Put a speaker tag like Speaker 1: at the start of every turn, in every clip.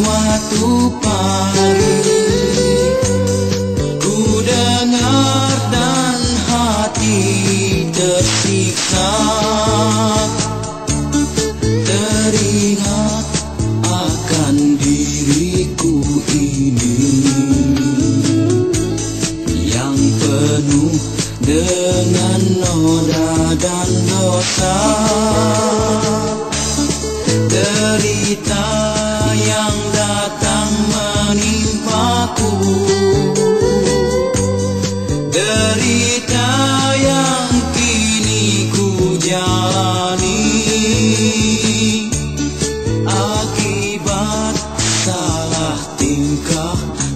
Speaker 1: suatu pagi Ku dengar dan hati tersiksa. Teringat akan diriku ini. Yang penuh dengan noda dan dosa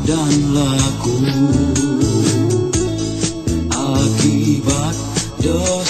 Speaker 1: dan laku. Akibat dosa